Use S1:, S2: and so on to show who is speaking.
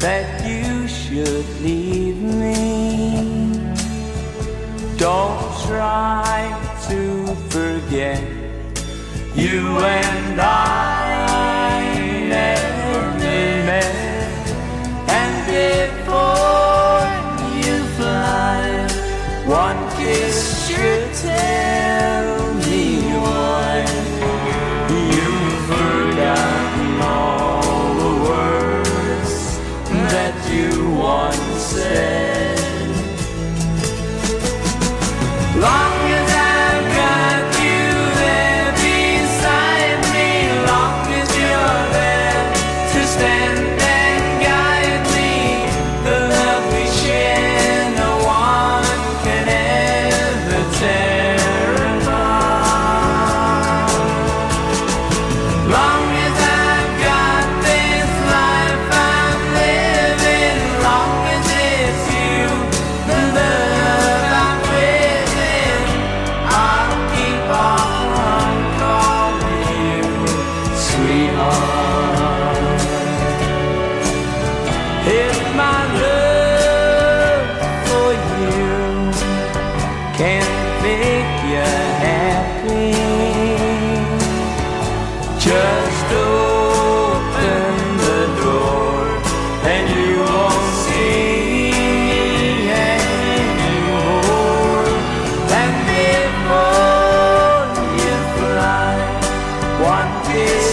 S1: that you should leave me. Don't try to forget you and I. this